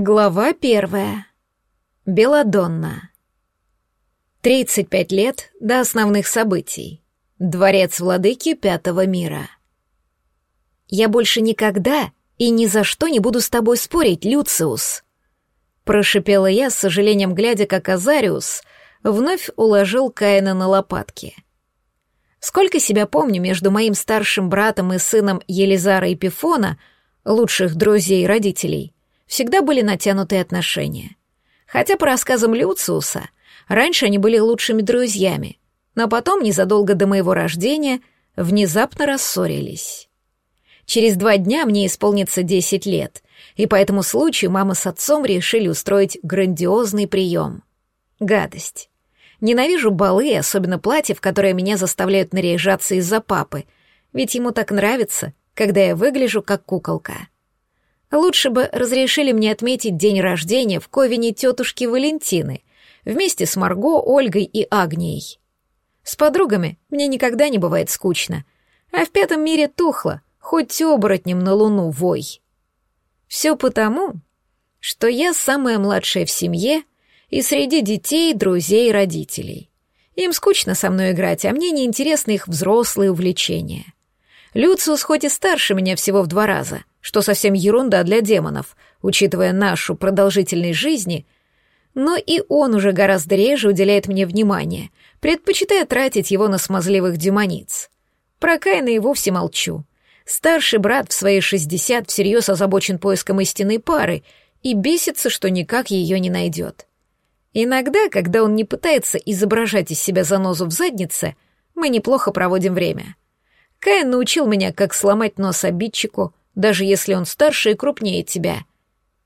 Глава первая. Беладонна. 35 лет до основных событий. Дворец владыки Пятого мира. «Я больше никогда и ни за что не буду с тобой спорить, Люциус», прошипела я, с сожалением глядя, как Азариус вновь уложил Каина на лопатки. Сколько себя помню, между моим старшим братом и сыном Елизара и Пифона, лучших друзей и родителей, всегда были натянутые отношения. Хотя по рассказам Люциуса, раньше они были лучшими друзьями, но потом, незадолго до моего рождения, внезапно рассорились. Через два дня мне исполнится десять лет, и по этому случаю мама с отцом решили устроить грандиозный прием. Гадость. Ненавижу балы, особенно платья, в которые меня заставляют наряжаться из-за папы, ведь ему так нравится, когда я выгляжу как куколка. Лучше бы разрешили мне отметить день рождения в ковине тетушки Валентины, вместе с Марго, Ольгой и Агнией. С подругами мне никогда не бывает скучно, а в пятом мире тухло, хоть оборотнем на луну вой. Все потому, что я самая младшая в семье и среди детей, друзей родителей. Им скучно со мной играть, а мне неинтересны их взрослые увлечения. Люциус хоть и старше меня всего в два раза, что совсем ерунда для демонов, учитывая нашу продолжительность жизни, но и он уже гораздо реже уделяет мне внимание, предпочитая тратить его на смазливых демониц. Про Каина и вовсе молчу. Старший брат в свои шестьдесят всерьез озабочен поиском истинной пары и бесится, что никак ее не найдет. Иногда, когда он не пытается изображать из себя занозу в заднице, мы неплохо проводим время. Каин научил меня, как сломать нос обидчику, даже если он старше и крупнее тебя.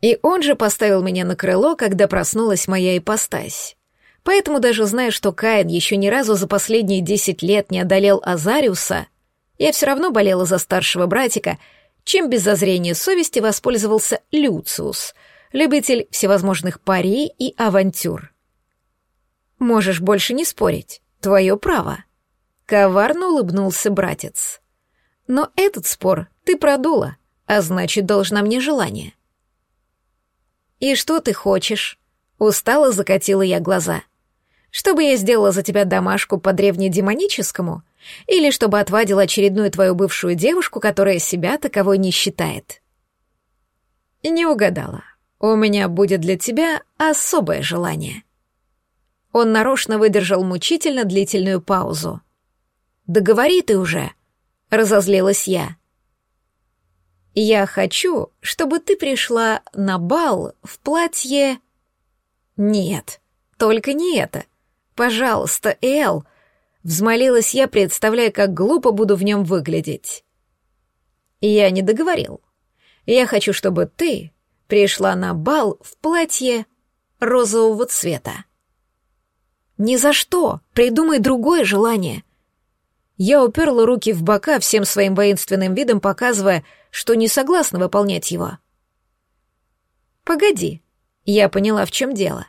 И он же поставил меня на крыло, когда проснулась моя ипостась. Поэтому даже зная, что Каин еще ни разу за последние десять лет не одолел Азариуса, я все равно болела за старшего братика, чем без зазрения совести воспользовался Люциус, любитель всевозможных пари и авантюр. «Можешь больше не спорить, твое право», — коварно улыбнулся братец. «Но этот спор ты продула, а значит, должна мне желание. «И что ты хочешь?» Устало закатила я глаза. «Чтобы я сделала за тебя домашку по древнедемоническому? Или чтобы отвадила очередную твою бывшую девушку, которая себя таковой не считает?» Не угадала. У меня будет для тебя особое желание. Он нарочно выдержал мучительно длительную паузу. «Да говори ты уже!» — разозлилась я. Я хочу, чтобы ты пришла на бал в платье... Нет, только не это. Пожалуйста, Эл, взмолилась я, представляя, как глупо буду в нем выглядеть. Я не договорил. Я хочу, чтобы ты пришла на бал в платье розового цвета. Ни за что, придумай другое желание. Я уперла руки в бока, всем своим воинственным видом показывая, что не согласна выполнять его. «Погоди, я поняла, в чем дело.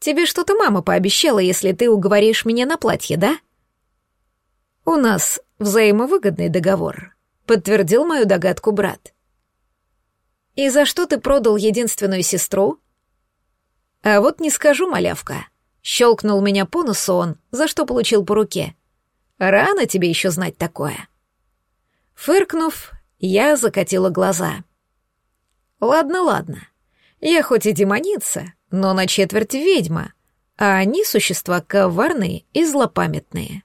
Тебе что-то мама пообещала, если ты уговоришь меня на платье, да?» «У нас взаимовыгодный договор», — подтвердил мою догадку брат. «И за что ты продал единственную сестру?» «А вот не скажу, малявка», — щелкнул меня по носу он, за что получил по руке. «Рано тебе еще знать такое». Фыркнув, я закатила глаза. Ладно, ладно. Я хоть и демоница, но на четверть ведьма, а они существа коварные и злопамятные.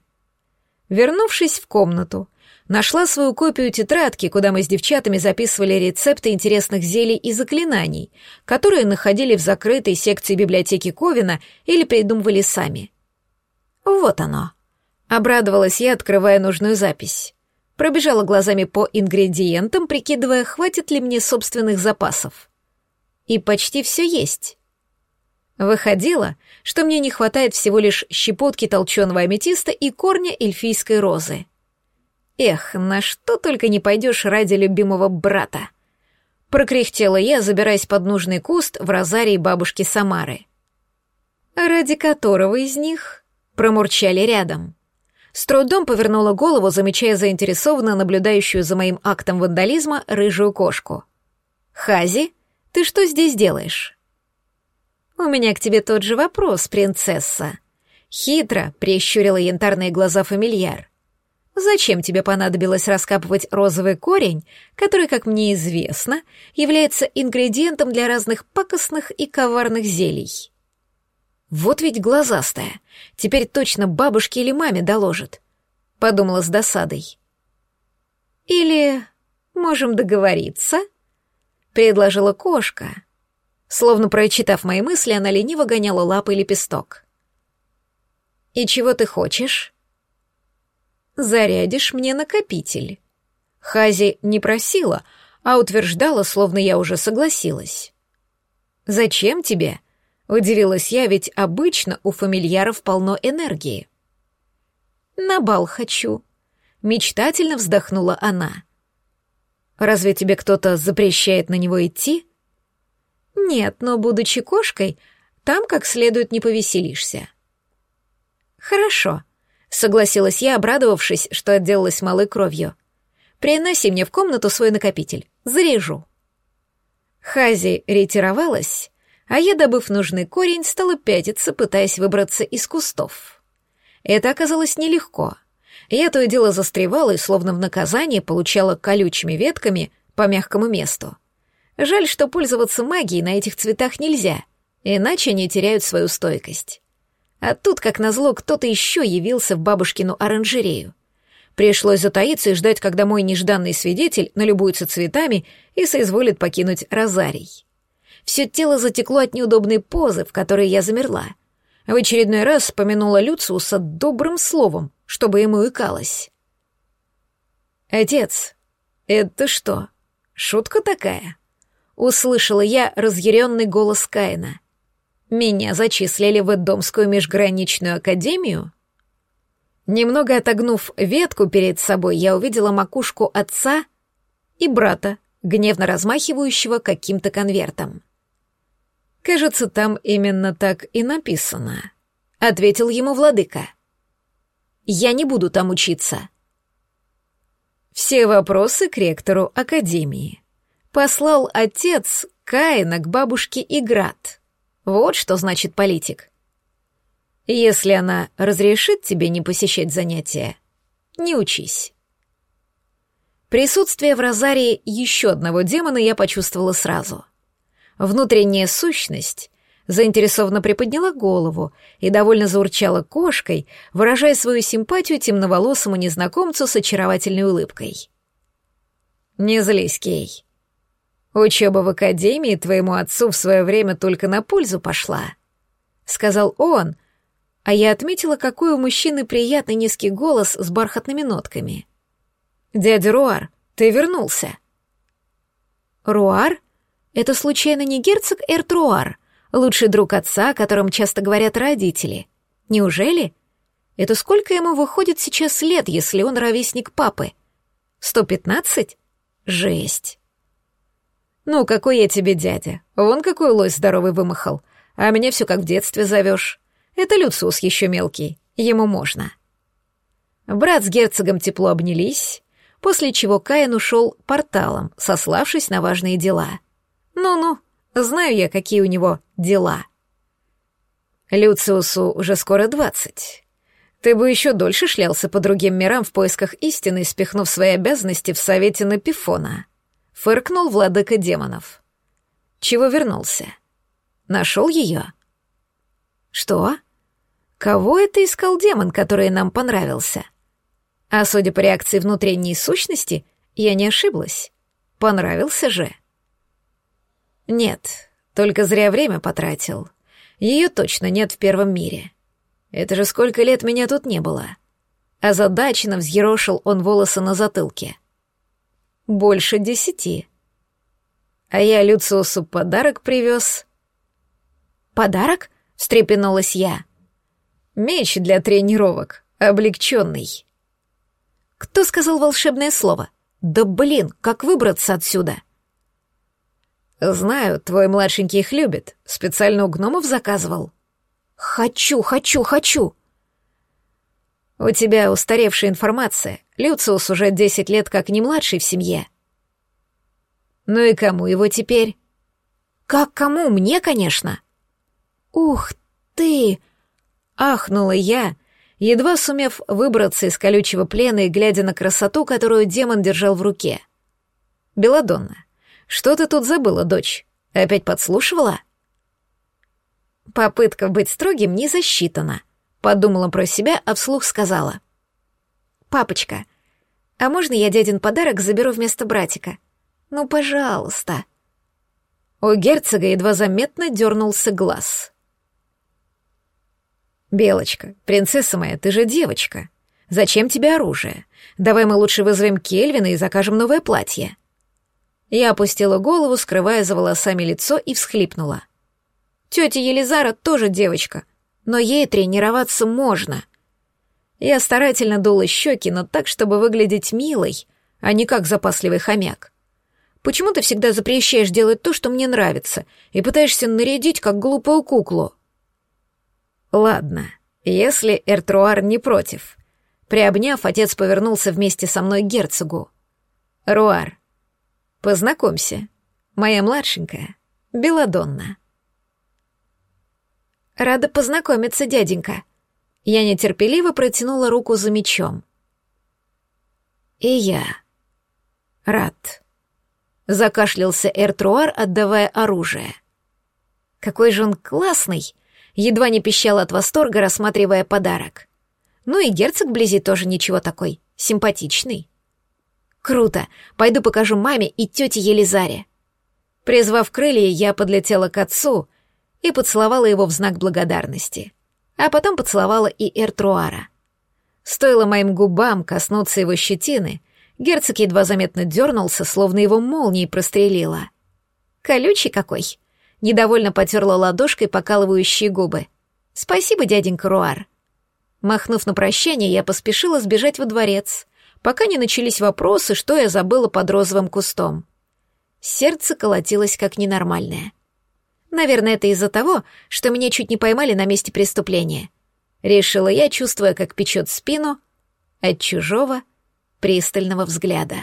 Вернувшись в комнату, нашла свою копию тетрадки, куда мы с девчатами записывали рецепты интересных зелий и заклинаний, которые находили в закрытой секции библиотеки Ковина или придумывали сами. Вот оно. Обрадовалась я, открывая нужную запись пробежала глазами по ингредиентам, прикидывая, хватит ли мне собственных запасов. И почти все есть. Выходило, что мне не хватает всего лишь щепотки толченого аметиста и корня эльфийской розы. Эх, на что только не пойдешь ради любимого брата. Прокряхтела я, забираясь под нужный куст в розарии бабушки Самары. Ради которого из них промурчали рядом. С трудом повернула голову, замечая заинтересованно наблюдающую за моим актом вандализма рыжую кошку. «Хази, Ты что здесь делаешь?» «У меня к тебе тот же вопрос, принцесса». Хитро прищурила янтарные глаза фамильяр. «Зачем тебе понадобилось раскапывать розовый корень, который, как мне известно, является ингредиентом для разных пакостных и коварных зелий?» «Вот ведь глазастая. Теперь точно бабушке или маме доложит», — подумала с досадой. «Или можем договориться?» — предложила кошка, Словно прочитав мои мысли, она лениво гоняла лапой лепесток. «И чего ты хочешь?» «Зарядишь мне накопитель». Хази не просила, а утверждала, словно я уже согласилась. «Зачем тебе?» — удивилась я, ведь обычно у фамильяров полно энергии. «На бал хочу», — мечтательно вздохнула она. «Разве тебе кто-то запрещает на него идти?» Нет, но, будучи кошкой, там как следует не повеселишься. Хорошо, согласилась я, обрадовавшись, что отделалась малой кровью. Приноси мне в комнату свой накопитель, заряжу. Хази ретировалась, а я, добыв нужный корень, стала пятиться, пытаясь выбраться из кустов. Это оказалось нелегко. Я то и дело застревала и, словно в наказание, получала колючими ветками по мягкому месту. Жаль, что пользоваться магией на этих цветах нельзя, иначе они теряют свою стойкость. А тут, как назло, кто-то еще явился в бабушкину оранжерею. Пришлось затаиться и ждать, когда мой нежданный свидетель налюбуется цветами и соизволит покинуть розарий. Все тело затекло от неудобной позы, в которой я замерла. В очередной раз вспомянула Люциуса добрым словом, чтобы ему икалось. «Отец, это что, шутка такая?» услышала я разъяренный голос Каина. «Меня зачислили в Эдомскую межграничную академию?» Немного отогнув ветку перед собой, я увидела макушку отца и брата, гневно размахивающего каким-то конвертом. «Кажется, там именно так и написано», — ответил ему владыка. «Я не буду там учиться». «Все вопросы к ректору Академии», Послал отец Каина к бабушке Играт. Вот что значит политик. Если она разрешит тебе не посещать занятия, не учись. Присутствие в Розарии еще одного демона я почувствовала сразу. Внутренняя сущность заинтересованно приподняла голову и довольно заурчала кошкой, выражая свою симпатию темноволосому незнакомцу с очаровательной улыбкой. «Не злись, Кей. «Учеба в академии твоему отцу в свое время только на пользу пошла», — сказал он, а я отметила, какой у мужчины приятный низкий голос с бархатными нотками. «Дядя Руар, ты вернулся». «Руар? Это случайно не герцог Эртруар, лучший друг отца, о котором часто говорят родители? Неужели? Это сколько ему выходит сейчас лет, если он ровесник папы? Сто пятнадцать? Жесть!» «Ну, какой я тебе дядя? Вон какой лось здоровый вымахал. А меня все как в детстве зовешь. Это Люциус еще мелкий, ему можно». Брат с герцогом тепло обнялись, после чего Каин ушел порталом, сославшись на важные дела. «Ну-ну, знаю я, какие у него дела». Люциусу уже скоро двадцать. Ты бы еще дольше шлялся по другим мирам в поисках истины, спихнув свои обязанности в совете на Пифона фыркнул владыка демонов. Чего вернулся? Нашел ее? Что? Кого это искал демон, который нам понравился? А судя по реакции внутренней сущности, я не ошиблась. Понравился же. Нет, только зря время потратил. Ее точно нет в первом мире. Это же сколько лет меня тут не было. Озадаченно взъерошил он волосы на затылке. Больше десяти. А я Люциусу подарок привез. Подарок? встрепенулась я. Меч для тренировок, облегченный. Кто сказал волшебное слово? Да блин, как выбраться отсюда? Знаю, твой младшенький их любит. Специально у гномов заказывал. Хочу, хочу, хочу. У тебя устаревшая информация. Люциус уже десять лет как не младший в семье. Ну и кому его теперь? Как кому? Мне, конечно. Ух ты! Ахнула я, едва сумев выбраться из колючего плена и глядя на красоту, которую демон держал в руке. Беладонна, что ты тут забыла, дочь? Опять подслушивала? Попытка быть строгим не засчитана, подумала про себя, а вслух сказала. Папочка, а можно я дядин подарок заберу вместо братика? Ну, пожалуйста. У герцога едва заметно дернулся глаз. «Белочка, принцесса моя, ты же девочка. Зачем тебе оружие? Давай мы лучше вызовем Кельвина и закажем новое платье». Я опустила голову, скрывая за волосами лицо, и всхлипнула. Тетя Елизара тоже девочка, но ей тренироваться можно. Я старательно дула щеки, но так, чтобы выглядеть милой, а не как запасливый хомяк. Почему ты всегда запрещаешь делать то, что мне нравится, и пытаешься нарядить, как глупую куклу?» «Ладно, если Эртруар не против». Приобняв, отец повернулся вместе со мной к герцогу. «Руар, познакомься, моя младшенькая, Беладонна». «Рада познакомиться, дяденька», я нетерпеливо протянула руку за мечом. «И я рад», — закашлялся Эртруар, отдавая оружие. «Какой же он классный!» — едва не пищал от восторга, рассматривая подарок. «Ну и герцог вблизи тоже ничего такой, симпатичный». «Круто! Пойду покажу маме и тете Елизаре». Призвав крылья, я подлетела к отцу и поцеловала его в знак благодарности а потом поцеловала и Эртруара. Стоило моим губам коснуться его щетины, герцог едва заметно дернулся, словно его молнией прострелила. «Колючий какой!» Недовольно потерла ладошкой покалывающие губы. «Спасибо, дяденька Руар». Махнув на прощание, я поспешила сбежать во дворец, пока не начались вопросы, что я забыла под розовым кустом. Сердце колотилось как ненормальное. Наверное, это из-за того, что меня чуть не поймали на месте преступления. Решила я, чувствуя, как печет спину от чужого пристального взгляда.